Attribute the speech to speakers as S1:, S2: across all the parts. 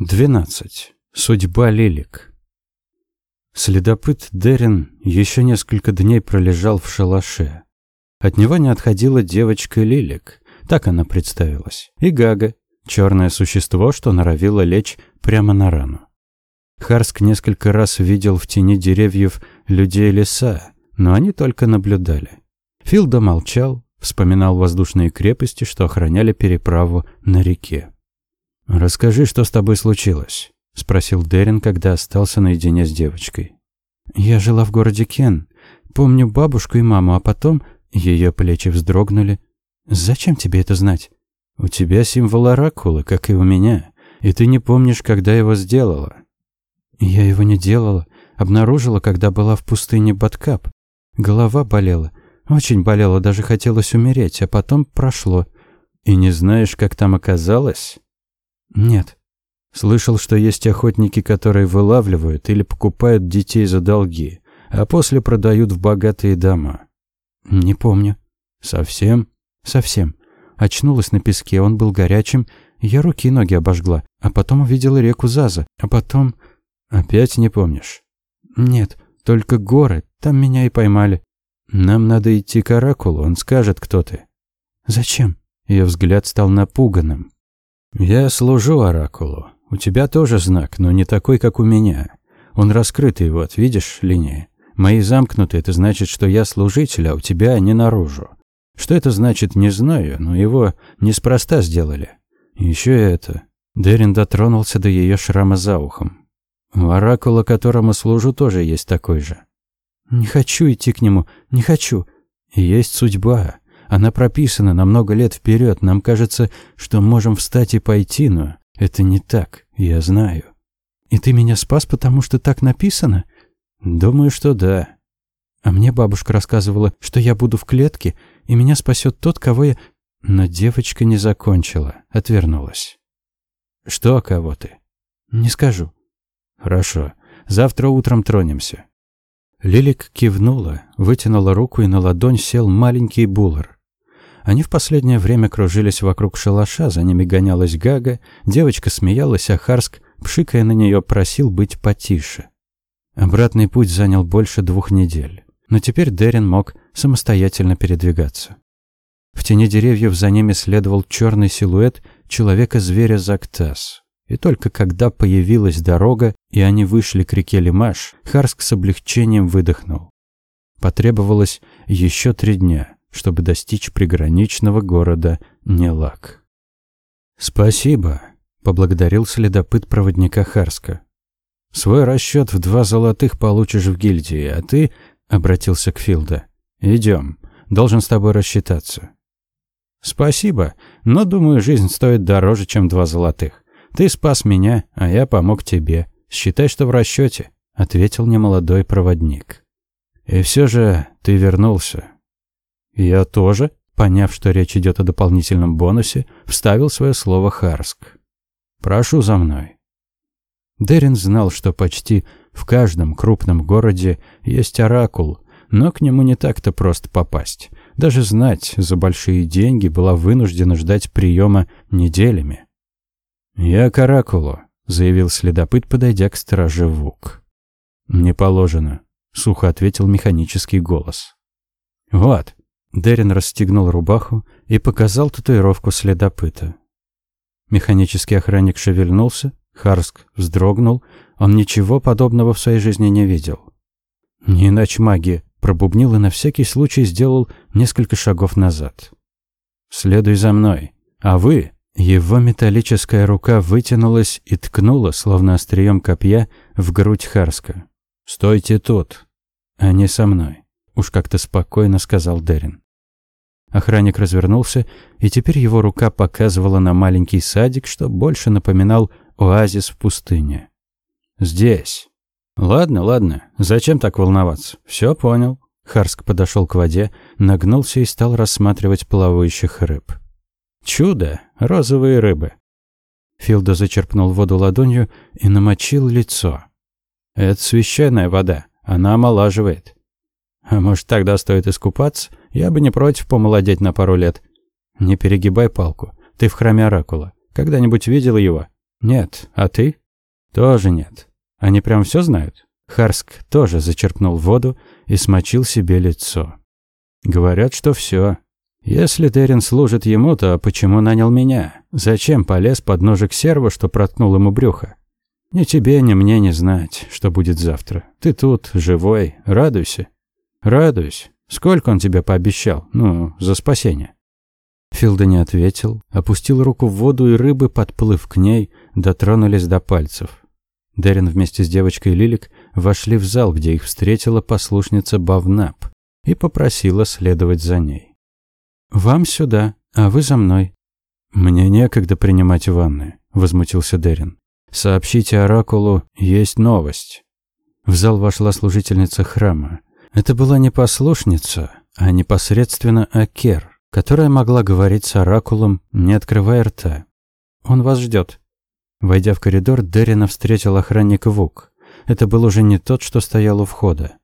S1: 12. Судьба Лилик. Следопыт Дерин еще несколько дней пролежал в шалаше. От него не отходила девочка Лилик, так она представилась, и Гага, черное существо, что норовило лечь прямо на рану. Харск несколько раз видел в тени деревьев людей леса, но они только наблюдали. Филда молчал, вспоминал воздушные крепости, что охраняли переправу на реке. «Расскажи, что с тобой случилось?» – спросил Дерин, когда остался наедине с девочкой. «Я жила в городе Кен. Помню бабушку и маму, а потом...» Ее плечи вздрогнули. «Зачем тебе это знать?» «У тебя символ оракула, как и у меня, и ты не помнишь, когда его сделала». «Я его не делала. Обнаружила, когда была в пустыне Баткап. Голова болела. Очень болела, даже хотелось умереть, а потом прошло. И не знаешь, как там оказалось?» «Нет». Слышал, что есть охотники, которые вылавливают или покупают детей за долги, а после продают в богатые дома. Не помню. Совсем? Совсем. Очнулась на песке, он был горячим, я руки и ноги обожгла, а потом увидела реку Заза, а потом... Опять не помнишь? Нет, только горы, там меня и поймали. Нам надо идти к Оракулу, он скажет, кто ты. Зачем? Ее взгляд стал напуганным. «Я служу Оракулу. У тебя тоже знак, но не такой, как у меня. Он раскрытый, вот, видишь, линия. Мои замкнуты, это значит, что я служитель, а у тебя они наружу. Что это значит, не знаю, но его неспроста сделали. Еще это...» Дерин дотронулся до ее шрама за ухом. «У Оракула, которому служу, тоже есть такой же». «Не хочу идти к нему, не хочу. Есть судьба. Она прописана на много лет вперед. Нам кажется, что можем встать и пойти, но это не так, я знаю. И ты меня спас, потому что так написано? Думаю, что да. А мне бабушка рассказывала, что я буду в клетке, и меня спасет тот, кого я... Но девочка не закончила, отвернулась. Что, кого ты? Не скажу. Хорошо. Завтра утром тронемся. Лилик кивнула, вытянула руку, и на ладонь сел маленький буллар. Они в последнее время кружились вокруг шалаша, за ними гонялась Гага, девочка смеялась, а Харск, пшикая на нее, просил быть потише. Обратный путь занял больше двух недель, но теперь Дерин мог самостоятельно передвигаться. В тени деревьев за ними следовал черный силуэт человека-зверя Зактас. И только когда появилась дорога, и они вышли к реке Лимаш, Харск с облегчением выдохнул. Потребовалось еще три дня, чтобы достичь приграничного города Нелак. «Спасибо», — поблагодарил следопыт проводника Харска. «Свой расчет в два золотых получишь в гильдии, а ты...» — обратился к Филда. «Идем. Должен с тобой рассчитаться». «Спасибо, но, думаю, жизнь стоит дороже, чем два золотых. Ты спас меня, а я помог тебе. Считай, что в расчете», — ответил немолодой проводник. «И все же ты вернулся. «Я тоже», поняв, что речь идет о дополнительном бонусе, вставил свое слово Харск. «Прошу за мной». Дерин знал, что почти в каждом крупном городе есть оракул, но к нему не так-то просто попасть. Даже знать за большие деньги была вынуждена ждать приема неделями. «Я к оракулу», — заявил следопыт, подойдя к страже Вук. «Не положено», — сухо ответил механический голос. «Вот, Дерин расстегнул рубаху и показал татуировку следопыта. Механический охранник шевельнулся, Харск вздрогнул, он ничего подобного в своей жизни не видел. Не иначе магия, пробубнил и на всякий случай сделал несколько шагов назад. «Следуй за мной, а вы...» Его металлическая рука вытянулась и ткнула, словно острием копья, в грудь Харска. «Стойте тут, а не со мной», — уж как-то спокойно сказал Дерин. Охранник развернулся, и теперь его рука показывала на маленький садик, что больше напоминал оазис в пустыне. «Здесь». «Ладно, ладно. Зачем так волноваться? Все понял». Харск подошел к воде, нагнулся и стал рассматривать плавающих рыб. «Чудо! Розовые рыбы!» Филда зачерпнул воду ладонью и намочил лицо. «Это священная вода. Она омолаживает. А может, тогда стоит искупаться? Я бы не против помолодеть на пару лет. Не перегибай палку. Ты в храме Оракула. Когда-нибудь видел его? Нет. А ты? Тоже нет. Они прям все знают? Харск тоже зачерпнул воду и смочил себе лицо. Говорят, что все. Если Дерин служит ему, то почему нанял меня? Зачем полез под ножик серва, что проткнул ему брюхо? Ни тебе, ни мне не знать, что будет завтра. Ты тут, живой, радуйся. Радуюсь. Сколько он тебе пообещал? Ну, за спасение. Филда не ответил, опустил руку в воду, и рыбы, подплыв к ней, дотронулись до пальцев. Дерин вместе с девочкой Лилик вошли в зал, где их встретила послушница Бавнап и попросила следовать за ней. «Вам сюда, а вы за мной». «Мне некогда принимать ванны», — возмутился Дерин. «Сообщите Оракулу, есть новость». В зал вошла служительница храма. Это была не послушница, а непосредственно Акер, которая могла говорить с Оракулом, не открывая рта. «Он вас ждет». Войдя в коридор, Дерина встретил охранник Вук. Это был уже не тот, что стоял у входа.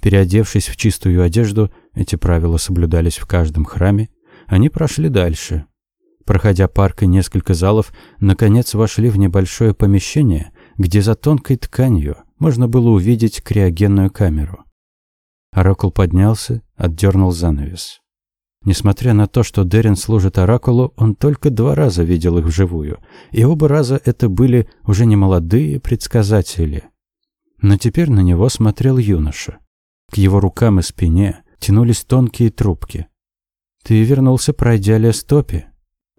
S1: Переодевшись в чистую одежду, эти правила соблюдались в каждом храме, они прошли дальше. Проходя парк и несколько залов, наконец вошли в небольшое помещение, где за тонкой тканью можно было увидеть криогенную камеру. Оракул поднялся, отдернул занавес. Несмотря на то, что Дерин служит Оракулу, он только два раза видел их вживую, и оба раза это были уже не молодые предсказатели. Но теперь на него смотрел юноша. К его рукам и спине тянулись тонкие трубки. «Ты вернулся, пройдя лес-топи?»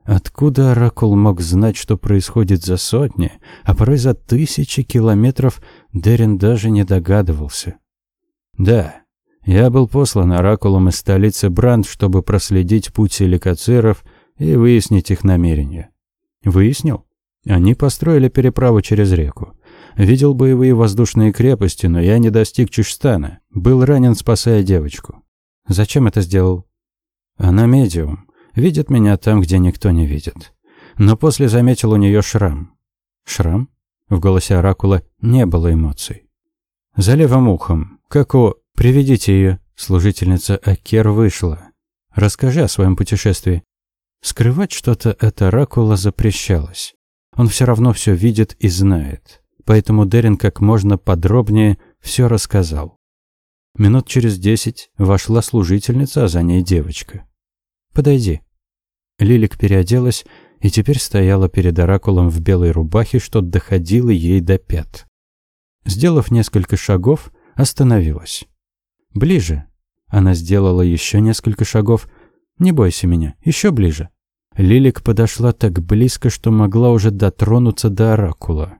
S1: Откуда Оракул мог знать, что происходит за сотни, а порой за тысячи километров, Дерин даже не догадывался. «Да, я был послан Оракулом из столицы Бранд, чтобы проследить путь ликоцеров и выяснить их намерения. Выяснил? Они построили переправу через реку. Видел боевые воздушные крепости, но я не достиг Чешстана. Был ранен, спасая девочку. Зачем это сделал? Она медиум. Видит меня там, где никто не видит. Но после заметил у нее шрам. Шрам? В голосе Оракула не было эмоций. За левым ухом, как у «Приведите ее», — служительница Акер вышла. «Расскажи о своем путешествии». Скрывать что-то от Оракула запрещалось. Он все равно все видит и знает поэтому Дерин как можно подробнее все рассказал. Минут через десять вошла служительница, а за ней девочка. «Подойди». Лилик переоделась и теперь стояла перед оракулом в белой рубахе, что доходило ей до пят. Сделав несколько шагов, остановилась. «Ближе». Она сделала еще несколько шагов. «Не бойся меня, еще ближе». Лилик подошла так близко, что могла уже дотронуться до оракула.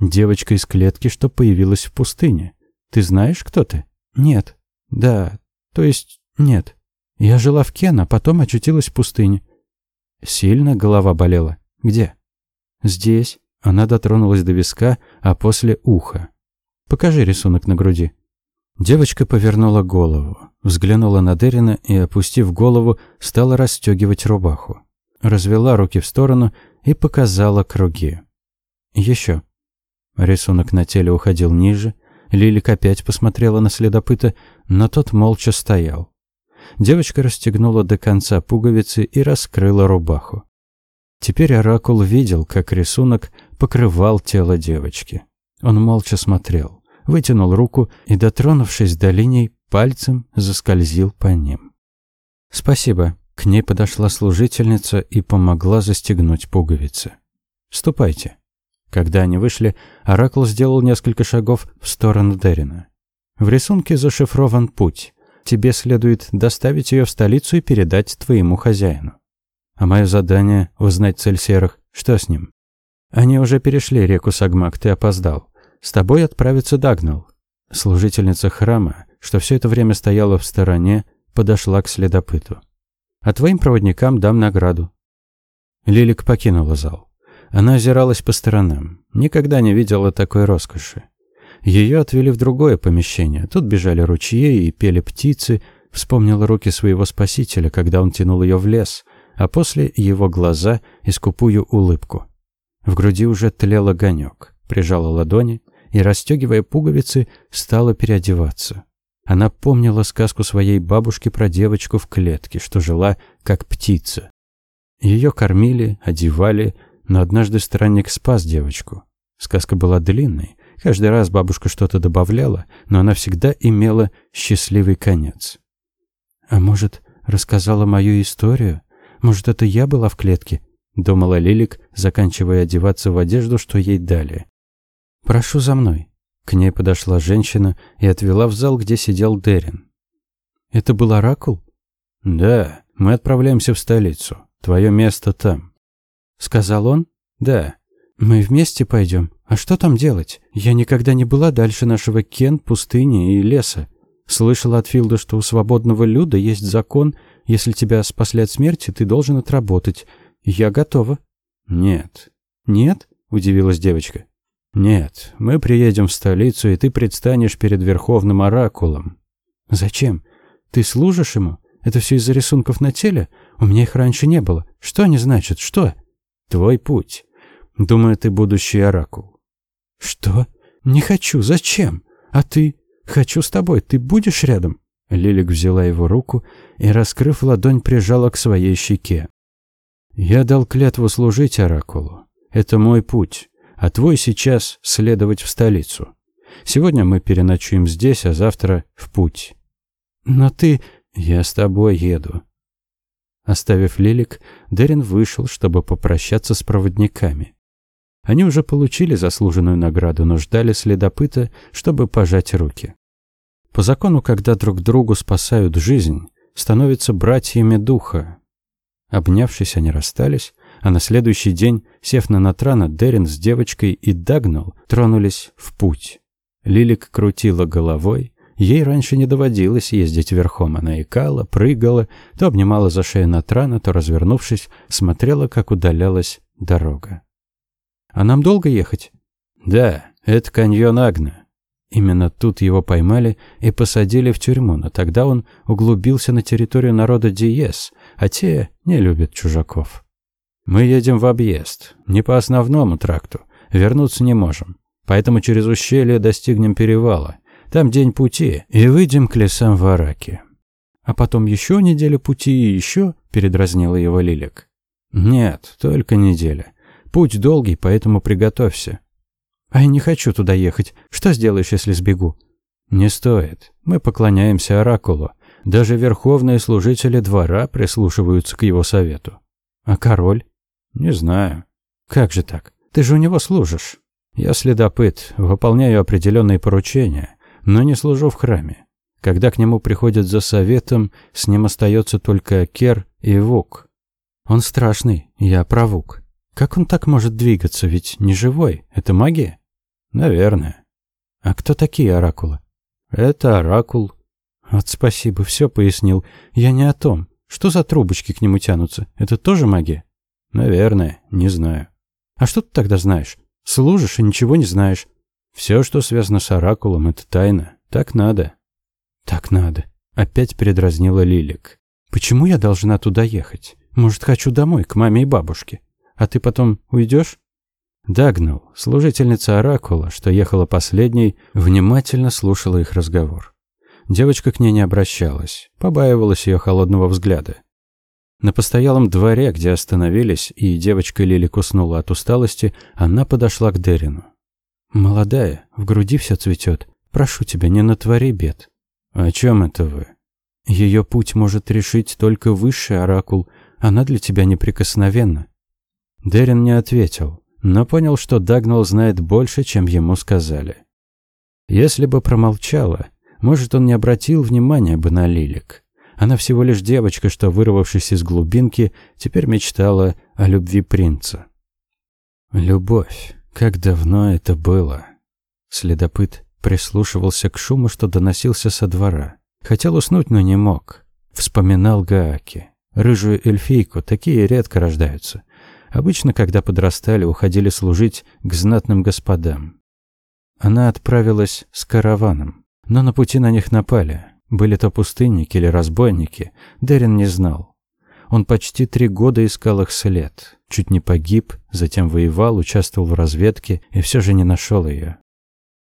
S1: Девочка из клетки, что появилась в пустыне. Ты знаешь, кто ты? Нет. Да. То есть, нет. Я жила в Кен, а потом очутилась в пустыне. Сильно голова болела? Где? Здесь. Она дотронулась до виска, а после уха. Покажи рисунок на груди. Девочка повернула голову, взглянула на Дерина и, опустив голову, стала расстегивать рубаху. Развела руки в сторону и показала круги. Еще. Рисунок на теле уходил ниже. Лилик опять посмотрела на следопыта, но тот молча стоял. Девочка расстегнула до конца пуговицы и раскрыла рубаху. Теперь Оракул видел, как рисунок покрывал тело девочки. Он молча смотрел, вытянул руку и, дотронувшись до линий, пальцем заскользил по ним. «Спасибо». К ней подошла служительница и помогла застегнуть пуговицы. «Ступайте». Когда они вышли, Оракул сделал несколько шагов в сторону Дерина. В рисунке зашифрован путь. Тебе следует доставить ее в столицу и передать твоему хозяину. А мое задание — узнать цель серых. Что с ним? Они уже перешли реку Сагмак, ты опоздал. С тобой отправится Дагнал. Служительница храма, что все это время стояла в стороне, подошла к следопыту. А твоим проводникам дам награду. Лилик покинула зал. Она озиралась по сторонам. Никогда не видела такой роскоши. Ее отвели в другое помещение. Тут бежали ручьи и пели птицы. Вспомнила руки своего спасителя, когда он тянул ее в лес, а после его глаза и скупую улыбку. В груди уже тлел огонек. Прижала ладони и, расстегивая пуговицы, стала переодеваться. Она помнила сказку своей бабушки про девочку в клетке, что жила как птица. Ее кормили, одевали, но однажды странник спас девочку. Сказка была длинной, каждый раз бабушка что-то добавляла, но она всегда имела счастливый конец. «А может, рассказала мою историю? Может, это я была в клетке?» — думала Лилик, заканчивая одеваться в одежду, что ей дали. «Прошу за мной». К ней подошла женщина и отвела в зал, где сидел Дерин. «Это был оракул?» «Да, мы отправляемся в столицу. Твое место там». «Сказал он?» «Да». «Мы вместе пойдем. А что там делать? Я никогда не была дальше нашего Кен, пустыни и леса. Слышала от Филда, что у свободного люда есть закон, если тебя спасли от смерти, ты должен отработать. Я готова».
S2: «Нет».
S1: «Нет?» – удивилась девочка.
S2: «Нет, мы приедем в столицу, и ты предстанешь перед Верховным Оракулом».
S1: «Зачем? Ты служишь ему? Это все из-за рисунков на теле? У меня их раньше не было. Что они значат? Что?»
S2: «Твой путь. Думаю, ты будущий Оракул».
S1: «Что? Не хочу. Зачем? А ты? Хочу с тобой. Ты будешь рядом?»
S2: Лилик взяла его руку и, раскрыв ладонь, прижала к своей щеке. «Я дал клятву служить Оракулу. Это мой путь а твой сейчас следовать в столицу. Сегодня мы переночуем здесь, а завтра в путь.
S1: Но ты...
S2: Я с тобой еду.
S1: Оставив Лилик, Дерин вышел, чтобы попрощаться с проводниками. Они уже получили заслуженную награду, но ждали следопыта, чтобы пожать руки. По закону, когда друг другу спасают жизнь, становятся братьями духа. Обнявшись, они расстались, а на следующий день, сев на Натрана, Дерин с девочкой и Дагнал тронулись в путь. Лилик крутила головой. Ей раньше не доводилось ездить верхом. Она икала, прыгала, то обнимала за шею Натрана, то, развернувшись, смотрела, как удалялась дорога. «А нам долго ехать?»
S2: «Да, это каньон Агна».
S1: Именно тут его поймали и посадили в тюрьму, но тогда он углубился на территорию народа Диес, а те не любят чужаков.
S2: Мы едем в объезд, не по основному тракту. Вернуться не можем. Поэтому через ущелье достигнем перевала. Там день пути, и выйдем к лесам в Араке.
S1: А потом еще неделя пути и еще, передразнила его Лилик.
S2: Нет, только неделя. Путь долгий, поэтому приготовься.
S1: А я не хочу туда ехать. Что сделаешь, если сбегу?
S2: Не стоит. Мы поклоняемся оракулу. Даже верховные служители двора прислушиваются к его совету.
S1: А король?
S2: Не знаю.
S1: Как же так? Ты же у него служишь.
S2: Я следопыт, выполняю определенные поручения, но не служу в храме. Когда к нему приходят за советом, с ним остается только Кер и Вук.
S1: Он страшный, я про Вук. Как он так может двигаться, ведь не живой, это магия?
S2: Наверное.
S1: А кто такие оракулы?
S2: Это оракул.
S1: Вот спасибо, все пояснил. Я не о том. Что за трубочки к нему тянутся? Это тоже магия?
S2: Наверное, не знаю.
S1: А что ты тогда знаешь? Служишь и ничего не знаешь.
S2: Все, что связано с оракулом, это тайна. Так надо.
S1: Так надо. Опять передразнила Лилик. Почему я должна туда ехать? Может, хочу домой, к маме и бабушке. А ты потом уйдешь?
S2: Дагнул, служительница оракула, что ехала последней, внимательно слушала их разговор. Девочка к ней не обращалась, побаивалась ее холодного взгляда. На постоялом дворе, где остановились, и девочка Лили куснула от усталости, она подошла к Дерину.
S1: «Молодая, в груди все цветет. Прошу тебя, не натвори бед».
S2: «О чем это вы?»
S1: Ее путь может решить только высший оракул. Она для тебя неприкосновенна».
S2: Дерин не ответил, но понял, что Дагнал знает больше, чем ему сказали. Если бы промолчала, может, он не обратил внимания бы на Лилик. Она всего лишь девочка, что, вырвавшись из глубинки, теперь мечтала о любви принца. Любовь. Как давно это было. Следопыт прислушивался к шуму, что доносился со двора. Хотел уснуть, но не мог. Вспоминал Гааки. Рыжую эльфийку, такие редко рождаются. Обычно, когда подрастали, уходили служить к знатным господам. Она отправилась с караваном, но на пути на них напали. Были то пустынники или разбойники, Дерин не знал. Он почти три года искал их след, чуть не погиб, затем воевал, участвовал в разведке и все же не нашел ее.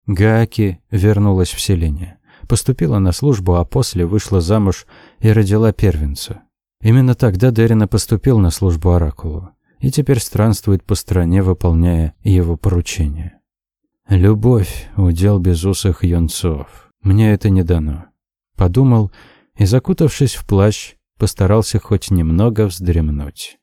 S2: Гааки вернулась в селение. Поступила на службу, а после вышла замуж и родила первенца. Именно тогда Дерина поступил на службу Оракулу. и теперь странствует по стране, выполняя его поручения. Любовь — удел безусых юнцов. Мне это не дано. Подумал и, закутавшись в плащ, постарался хоть немного вздремнуть.